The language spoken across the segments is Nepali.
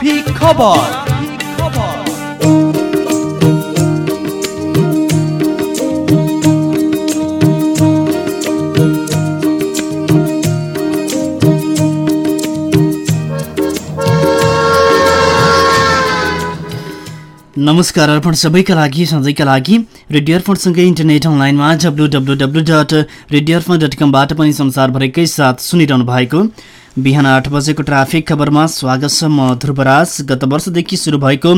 खबर नमस्कार अर्पण सबैका लागि सधैँका लागि। रेडियो अर्पणसँगै इन्टरनेट अनलाइनमा W W W dot radio Arpan dot कमबाट पनि संसारभरिकै साथ सुनिरहनु भएको बिहान आठ बजेको ट्राफिक खबरमा स्वागत छ म ध्रुवराज गत वर्षदेखि सुरु भएको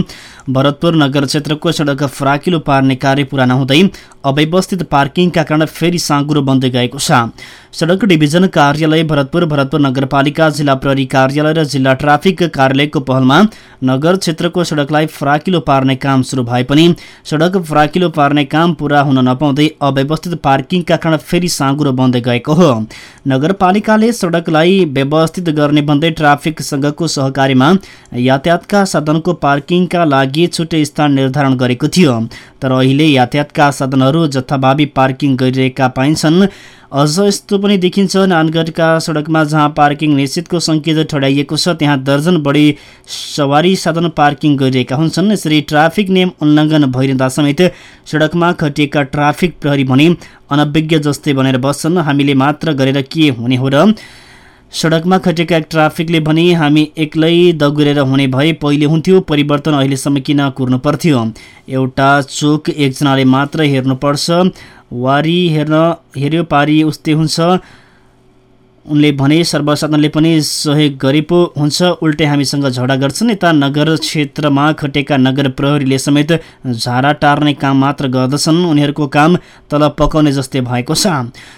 भरतपुर नगर क्षेत्रको सडक फराकिलो पार्ने कार्य पुरा नहुँदै अव्यवस्थित पार्किङका कारण फेरि साँगुरो बन्दै गएको छ। सडक डिभिजन कार्यालय भरतपुर भरतपुर नगरपालिका जिल्ला प्रहरी कार्यालय र जिल्ला ट्राफिक कार्यालयको पहलमा नगर क्षेत्रको सडकलाई फराकिलो पार्ने काम सुरु भए पनि सडक फराकिलो पार्ने काम पुरा हुन नपाउँदै अव्यवस्थित पार्किङका कारण फेरि साँगुरो बन्दै गएको हो। नगरपालिकाले सडकलाई व्यवस्थित गर्ने भन्दै ट्राफिकसँगको सहकारीमा यातायातका साधनको पार्किङका लागि छुट्टै स्थान निर्धारण गरेको थियो। तर अहिले यातायातका साधनहरू जथाभावी पार्किङ गरिरहेका पाइन्छन्। अझ यस्तो पनि देखिन्छ नानगढका सडकमा जहाँ पार्किङ निश्चितको सङ्केत ठडाइएको छ त्यहाँ दर्जन बढी सवारी साधन पार्किङ गरिरहेका हुन्छन्। यसरी ट्राफिक नियम उल्लङ्घन भइरहँदा समेत सडकमा खटिएका ट्राफिक प्रहरी भने अनभिज्ञ जस्तै बनेर बस्छन्। हामीले मात्र गरेर के हुने हो र सडकमा खटेका ट्राफिकले भने हामी एक्लै दगुरेर हुने भए पहिले हुन्थ्यो परिवर्तन अहिलेसम्म किन कुर्नु पर्थ्यो? एउटा चोक एकजनाले मात्र हेर्नुपर्छ। वारी हेर्न हेऱ्यो पारी उस्तै हुन्छ। उनले भने सर्वसाधारणले पनि सहयोग गरे पो हुन्छ। उल्टै हामीसँग झगडा गर्छन्। यता नगर क्षेत्रमा खटेका नगर प्रहरीले समेत झारा टार्ने काम मात्र गर्दछन्। उनीहरूको काम तल पकाउने जस्तै भएको छ।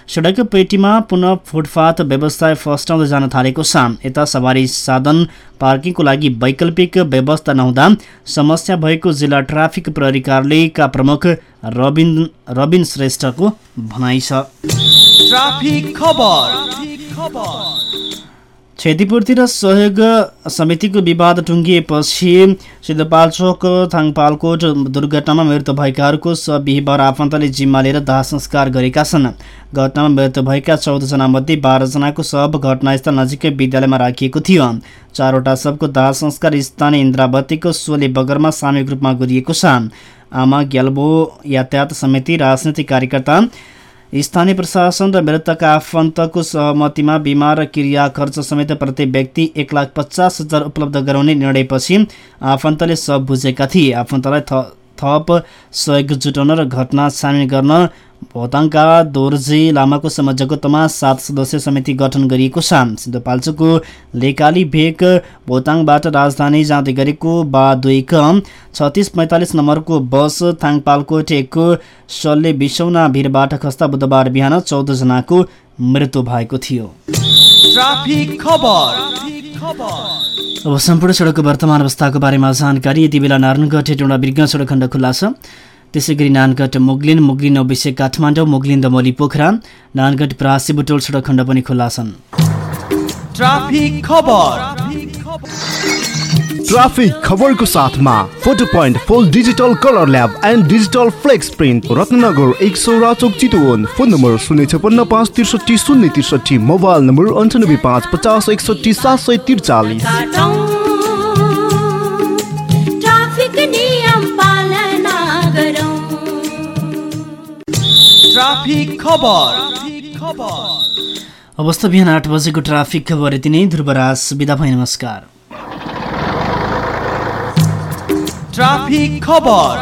सडक पेटीमा पुनः फुटपाथ व्यवसाय फस्टाउँदै जान थालेको छ। यता सवारी साधन पार्किङको लागि वैकल्पिक व्यवस्था नहुँदा समस्या भएको जिल्ला ट्राफिक प्रहरी कार्यालयका प्रमुख रबिन रबिन श्रेष्ठको भनाइ छ। क्षतिपूर्ति र सहयोग समितिको विवाद टुङ्गिएपछि सिद्धपाल्चोक थाङपालकोट दुर्घटनामा मृत्यु भएकाहरूको बिहिबार आफन्तले जिम्मा लिएर दाह संस्कार गरेका छन्। घटनामा मृत्यु भएका चौधजना मध्ये बाह्रजनाको शव घटनास्थल नजिकै विद्यालयमा राखिएको थियो। चारवटा शवको दाह संस्कार स्थानीय इन्द्रावतीको सोले बगरमा सामूहिक रूपमा गरिएको छ। आमा ग्याल्बो यातायात समिति राजनैतिक कार्यकर्ता स्थानीय प्रशासन र मृतकका आफन्तको सहमतिमा बिमा र क्रिया खर्च समेत प्रत्येक व्यक्ति एक लाख पचास हजार उपलब्ध गराउने निर्णयपछि आफन्तले सब बुझेका थिए। आफन्तलाई थप सहयोग जुटाउन र घटना सामेल गर्न भोताङका दोर्जे लामाको संयोजकत्वमा सात सदस्य समिति गठन गरिएको छ सिन्धुपाल्चोकको लेकाली भेग भोताङबाट राजधानी जाँदै गरेको बा दुई क छत्तिस पैँतालिस नम्बरको बस थाङपालकोट एकको सल्ले बिसौना भिरबाट खस्ता बुधबार बिहान चौधजनाको मृत्यु भएको थियो। अब सम्पूर्ण सडकको वर्तमान अवस्थाको बारेमा जानकारी यति बेला नारायणगढ हेटौँडा बिर्ग सडक खण्ड खुल्ला छ। त्यसै गरी नानगढ मुगलिन मुगलिन अविषय काठमाडौँ मुगलिन दमली पोखरा नानगढ प्रासी बुटोल सडक खण्ड पनि खुल्ला छन्। ट्राफिक खबरको साथमा photo point full digital colour lab and digital flex print Ratnanagar एक सौ राचोक चितवन फोन नम्बर शून्य छपन्न पाँच त्रिसठी शून्य त्रिसठी मोबाइल नम्बर अन्ठानब्बे पाँच पचास एकसठी सात सय त्रिचालिस। ट्राफिक खबर। अवस्था बिहान आठ बजेको ट्राफिक खबर यति नै ध्रुवराज बिदा भए नमस्कार। ट्राफिक खबर।